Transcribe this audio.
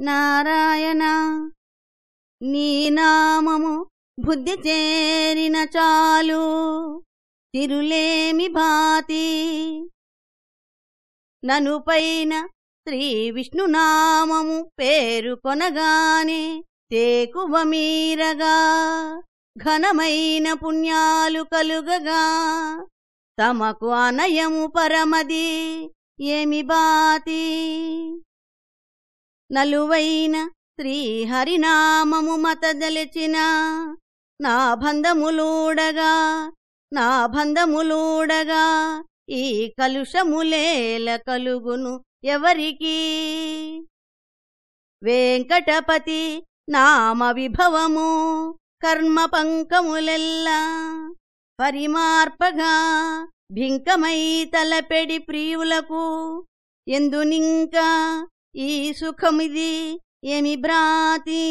నారాయణ నీ నామము బుద్ధి చేరిన చాలు. తిరులేమి భాతి ననుపైన శ్రీ విష్ణునామము పేరు కొనగానే తేకువమీరగా ఘనమైన పుణ్యాలు కలుగగా తమకు అనయము పరమది ఏమి బాతి? నలువైన శ్రీహరినామము మతదలిచిన నా బంధములూడగా నా బంధములూడగా ఈ కలుషములేల కలుగును ఎవరికి? వెంకటపతి నామ విభవము కర్మ పంకములెల్లా పరిమార్పగా భింకమై తలపెడి ప్రియులకు ఎందునింకా ఈ సుఖమిది ఏమి భ్రాతి